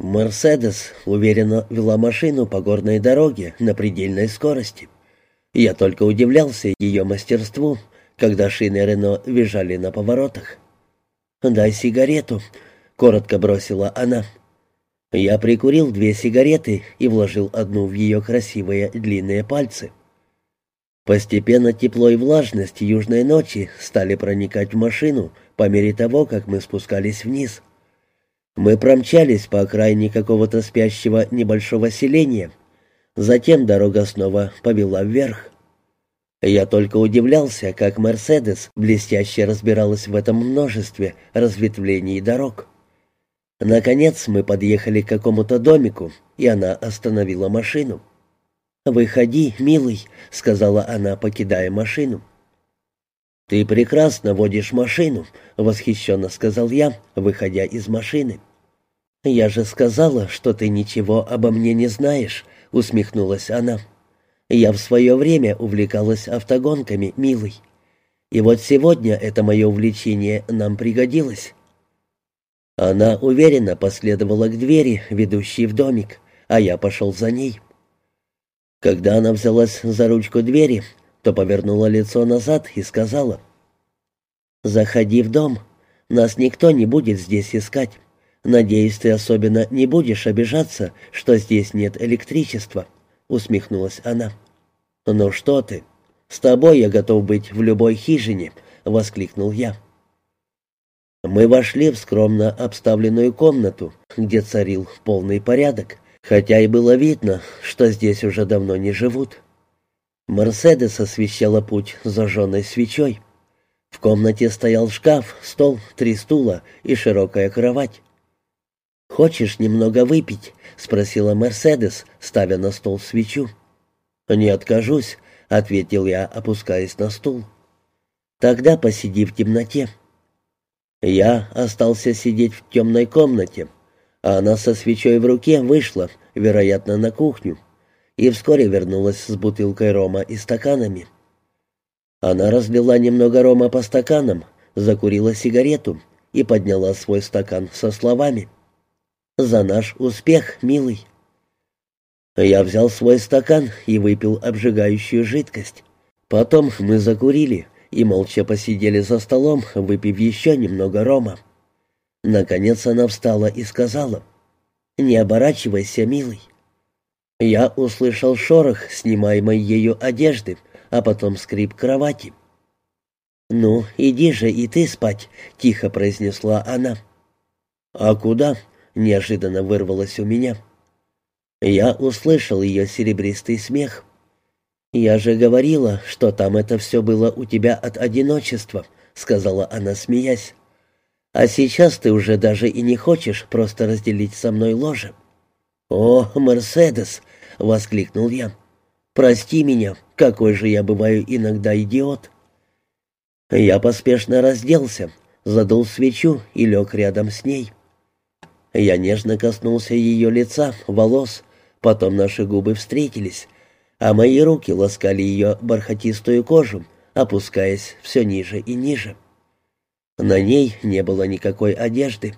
Мерседес уверенно вела машину по горной дороге на предельной скорости. Я только удивлялся ее мастерству, когда шины Рено визжали на поворотах. «Дай сигарету», — коротко бросила она. Я прикурил две сигареты и вложил одну в ее красивые длинные пальцы. Постепенно тепло и влажность южной ночи стали проникать в машину по мере того, как мы спускались вниз. Мы промчались по окраине какого-то спящего небольшого селения. Затем дорога снова повела вверх. Я только удивлялся, как «Мерседес» блестяще разбиралась в этом множестве разветвлений дорог. Наконец мы подъехали к какому-то домику, и она остановила машину. «Выходи, милый», — сказала она, покидая машину. «Ты прекрасно водишь машину», — восхищенно сказал я, выходя из машины. «Я же сказала, что ты ничего обо мне не знаешь», — усмехнулась она. «Я в свое время увлекалась автогонками, милый. И вот сегодня это мое увлечение нам пригодилось». Она уверенно последовала к двери, ведущей в домик, а я пошел за ней. Когда она взялась за ручку двери, то повернула лицо назад и сказала, «Заходи в дом. Нас никто не будет здесь искать. Надеюсь, ты особенно не будешь обижаться, что здесь нет электричества», — усмехнулась она. «Ну что ты? С тобой я готов быть в любой хижине», — воскликнул я. Мы вошли в скромно обставленную комнату, где царил полный порядок, хотя и было видно, что здесь уже давно не живут. Мерседес освещала путь зажженной свечой. В комнате стоял шкаф, стол, три стула и широкая кровать. «Хочешь немного выпить?» — спросила Мерседес, ставя на стол свечу. «Не откажусь», — ответил я, опускаясь на стул. «Тогда посиди в темноте». Я остался сидеть в темной комнате, а она со свечой в руке вышла, вероятно, на кухню и вскоре вернулась с бутылкой рома и стаканами. Она разлила немного рома по стаканам, закурила сигарету и подняла свой стакан со словами «За наш успех, милый». Я взял свой стакан и выпил обжигающую жидкость. Потом мы закурили и молча посидели за столом, выпив еще немного рома. Наконец она встала и сказала «Не оборачивайся, милый». Я услышал шорох снимаемой ею одежды, а потом скрип кровати. «Ну, иди же и ты спать», — тихо произнесла она. «А куда?» — неожиданно вырвалось у меня. Я услышал ее серебристый смех. «Я же говорила, что там это все было у тебя от одиночества», — сказала она, смеясь. «А сейчас ты уже даже и не хочешь просто разделить со мной ложе». «О, Мерседес!» — воскликнул я. «Прости меня, какой же я бываю иногда идиот». Я поспешно разделся, задул свечу и лег рядом с ней. Я нежно коснулся ее лица, волос, потом наши губы встретились, а мои руки ласкали ее бархатистую кожу, опускаясь все ниже и ниже. На ней не было никакой одежды.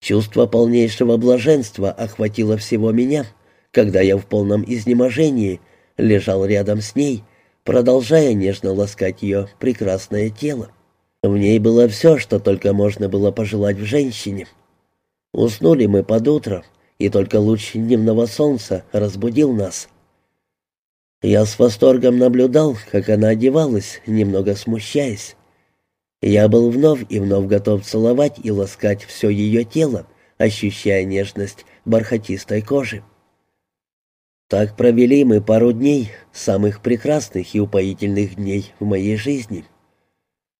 Чувство полнейшего блаженства охватило всего меня, когда я в полном изнеможении лежал рядом с ней, продолжая нежно ласкать ее прекрасное тело. В ней было все, что только можно было пожелать в женщине. Уснули мы под утро, и только луч дневного солнца разбудил нас. Я с восторгом наблюдал, как она одевалась, немного смущаясь. Я был вновь и вновь готов целовать и ласкать все ее тело, ощущая нежность бархатистой кожи. Так провели мы пару дней, самых прекрасных и упоительных дней в моей жизни.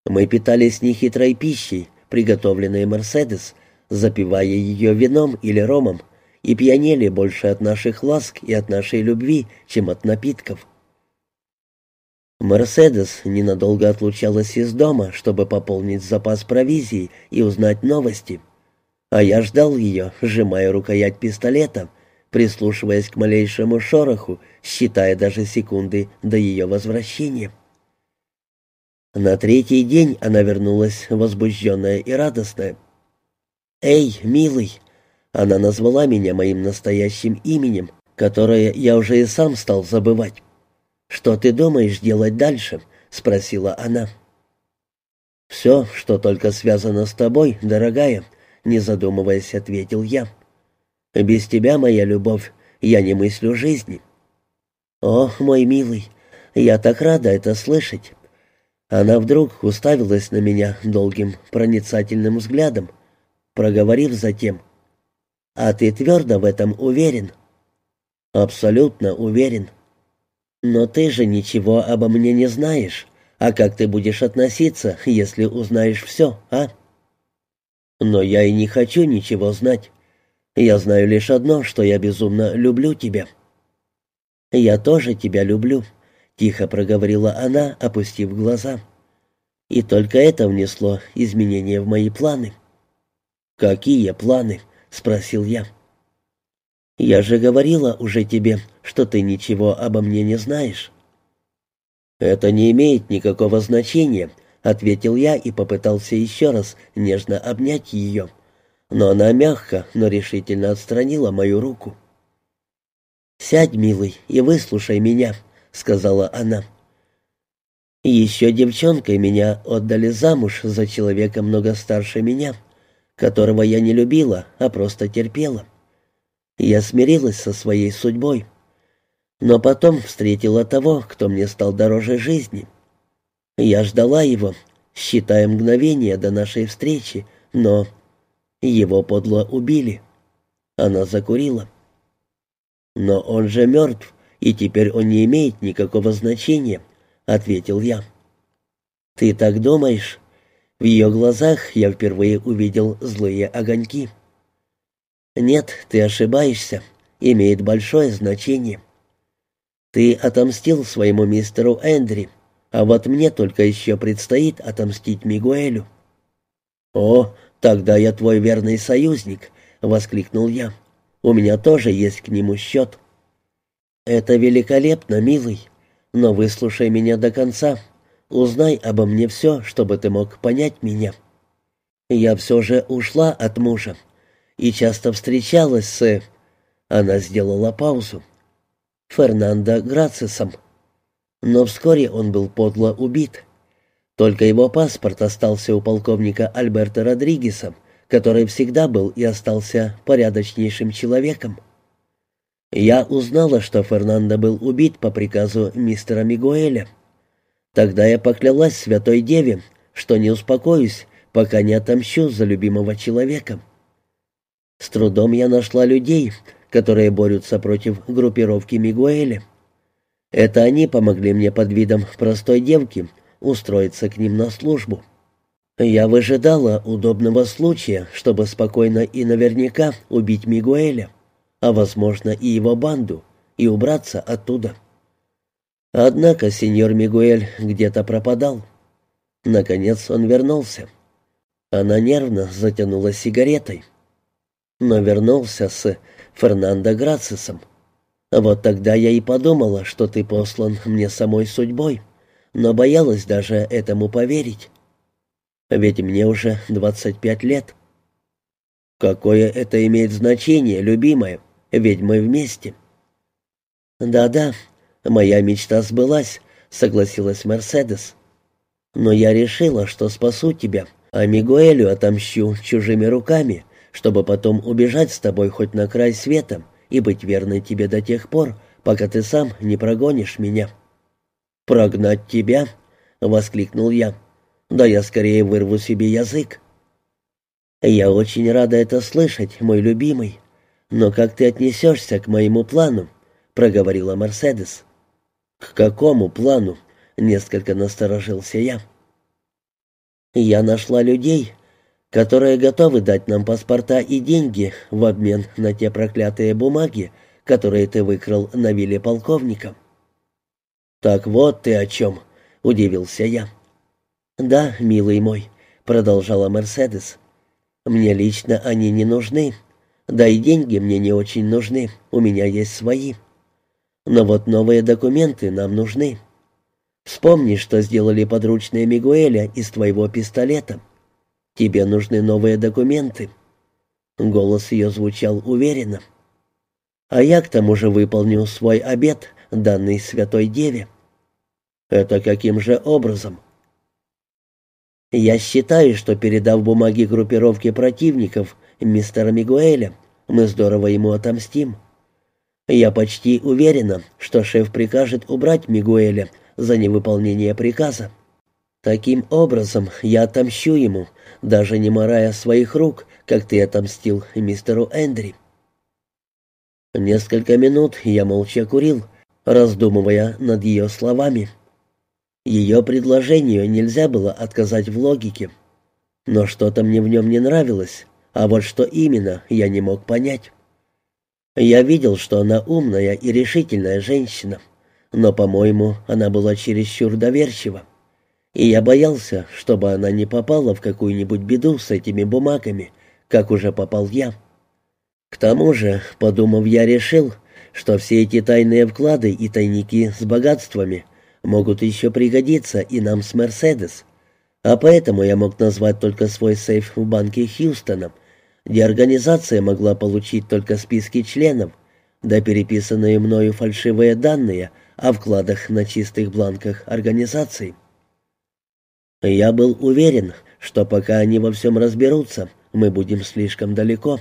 Мы питались нехитрой пищей, приготовленной «Мерседес», запивая ее вином или ромом, и пьянели больше от наших ласк и от нашей любви, чем от напитков. Мерседес ненадолго отлучалась из дома, чтобы пополнить запас провизии и узнать новости. А я ждал ее, сжимая рукоять пистолета, прислушиваясь к малейшему шороху, считая даже секунды до ее возвращения. На третий день она вернулась возбужденная и радостная. «Эй, милый!» Она назвала меня моим настоящим именем, которое я уже и сам стал забывать. «Что ты думаешь делать дальше?» — спросила она. «Все, что только связано с тобой, дорогая», — не задумываясь, ответил я. «Без тебя, моя любовь, я не мыслю жизни». «О, мой милый, я так рада это слышать». Она вдруг уставилась на меня долгим проницательным взглядом, проговорив затем. «А ты твердо в этом уверен?» «Абсолютно уверен». «Но ты же ничего обо мне не знаешь. А как ты будешь относиться, если узнаешь все, а?» «Но я и не хочу ничего знать. Я знаю лишь одно, что я безумно люблю тебя». «Я тоже тебя люблю», — тихо проговорила она, опустив глаза. «И только это внесло изменения в мои планы». «Какие планы?» — спросил я. «Я же говорила уже тебе, что ты ничего обо мне не знаешь». «Это не имеет никакого значения», — ответил я и попытался еще раз нежно обнять ее. Но она мягко, но решительно отстранила мою руку. «Сядь, милый, и выслушай меня», — сказала она. «Еще девчонкой меня отдали замуж за человека много старше меня, которого я не любила, а просто терпела. Я смирилась со своей судьбой. Но потом встретила того, кто мне стал дороже жизни. Я ждала его, считая мгновение до нашей встречи, но его подло убили. Она закурила. «Но он же мертв, и теперь он не имеет никакого значения», — ответил я. «Ты так думаешь?» В ее глазах я впервые увидел злые огоньки. «Нет, ты ошибаешься. Имеет большое значение. Ты отомстил своему мистеру Эндри, а вот мне только еще предстоит отомстить Мигуэлю». «О, тогда я твой верный союзник», — воскликнул я. «У меня тоже есть к нему счет». «Это великолепно, милый, но выслушай меня до конца. Узнай обо мне все, чтобы ты мог понять меня». Я все же ушла от мужа и часто встречалась с... Она сделала паузу. Фернандо Грацисом. Но вскоре он был подло убит. Только его паспорт остался у полковника Альберта Родригеса, который всегда был и остался порядочнейшим человеком. Я узнала, что Фернандо был убит по приказу мистера Мигуэля. Тогда я поклялась Святой Деве, что не успокоюсь, пока не отомщу за любимого человека. С трудом я нашла людей, которые борются против группировки Мигуэля. Это они помогли мне под видом простой девки устроиться к ним на службу. Я выжидала удобного случая, чтобы спокойно и наверняка убить Мигуэля, а, возможно, и его банду, и убраться оттуда. Однако сеньор Мигуэль где-то пропадал. Наконец он вернулся. Она нервно затянула сигаретой. Но вернулся с Фернандо Грацисом. Вот тогда я и подумала, что ты послан мне самой судьбой, но боялась даже этому поверить. Ведь мне уже двадцать пять лет. Какое это имеет значение, любимая, ведь мы вместе. Да-да, моя мечта сбылась, согласилась Мерседес. Но я решила, что спасу тебя, а Мигуэлю отомщу чужими руками — чтобы потом убежать с тобой хоть на край света и быть верной тебе до тех пор, пока ты сам не прогонишь меня». «Прогнать тебя?» — воскликнул я. «Да я скорее вырву себе язык». «Я очень рада это слышать, мой любимый. Но как ты отнесешься к моему плану?» — проговорила Мерседес. «К какому плану?» — несколько насторожился я. «Я нашла людей, которые готовы дать нам паспорта и деньги в обмен на те проклятые бумаги, которые ты выкрал на вилле полковника». «Так вот ты о чем», — удивился я. «Да, милый мой», — продолжала Мерседес. «Мне лично они не нужны. Да и деньги мне не очень нужны, у меня есть свои. Но вот новые документы нам нужны. Вспомни, что сделали подручные Мигуэля из твоего пистолета». Тебе нужны новые документы. Голос ее звучал уверенно. «А я к тому же выполню свой обет, данный Святой Деве». «Это каким же образом?» «Я считаю, что, передав бумаги группировке противников мистера Мигуэля, мы здорово ему отомстим. Я почти уверена, что шеф прикажет убрать Мигуэля за невыполнение приказа. Таким образом, я отомщу ему, даже не морая своих рук, как ты отомстил мистеру Эндри. Несколько минут я молча курил, раздумывая над ее словами. Ее предложению нельзя было отказать в логике. Но что-то мне в нем не нравилось, а вот что именно, я не мог понять. Я видел, что она умная и решительная женщина, но, по-моему, она была чересчур доверчива. И я боялся, чтобы она не попала в какую-нибудь беду с этими бумагами, как уже попал я. К тому же, подумав, я решил, что все эти тайные вклады и тайники с богатствами могут еще пригодиться и нам с «Мерседес», а поэтому я мог назвать только свой сейф в банке Хьюстона — где организация могла получить только списки членов, да переписанные мною фальшивые данные о вкладах на чистых бланках организации. Я был уверен, что пока они во всем разберутся, мы будем слишком далеко.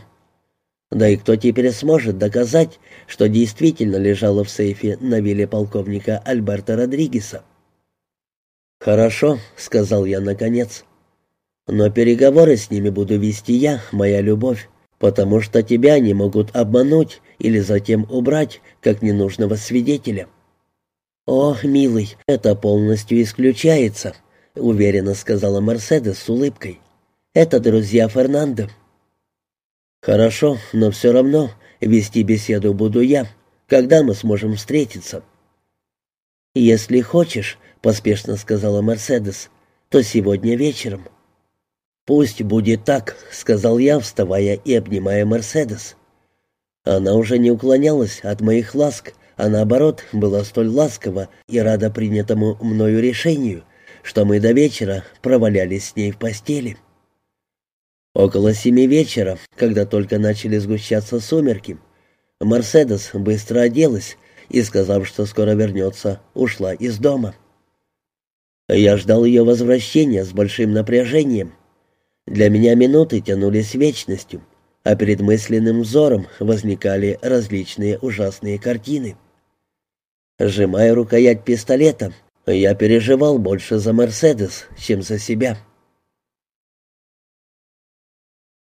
Да и кто теперь сможет доказать, что действительно лежало в сейфе на вилле полковника Альберта Родригеса? «Хорошо», — сказал я наконец. Но переговоры с ними буду вести я, моя любовь, потому что тебя они могут обмануть или затем убрать, как ненужного свидетеля». «О, милый, это полностью исключается», — уверенно сказала Мерседес с улыбкой. «Это друзья Фернандо». «Хорошо, но все равно вести беседу буду я. Когда мы сможем встретиться?» «Если хочешь», — поспешно сказала Мерседес, — «то сегодня вечером». «Пусть будет так», — сказал я, вставая и обнимая Мерседес. Она уже не уклонялась от моих ласк, а наоборот была столь ласкова и рада принятому мною решению, что мы до вечера провалялись с ней в постели. Около семи вечера, когда только начали сгущаться сумерки, Мерседес быстро оделась и, сказав, что скоро вернется, ушла из дома. Я ждал ее возвращения с большим напряжением — для меня минуты тянулись вечностью, а перед мысленным взором возникали различные ужасные картины. Сжимая рукоять пистолета, я переживал больше за «Мерседес», чем за себя.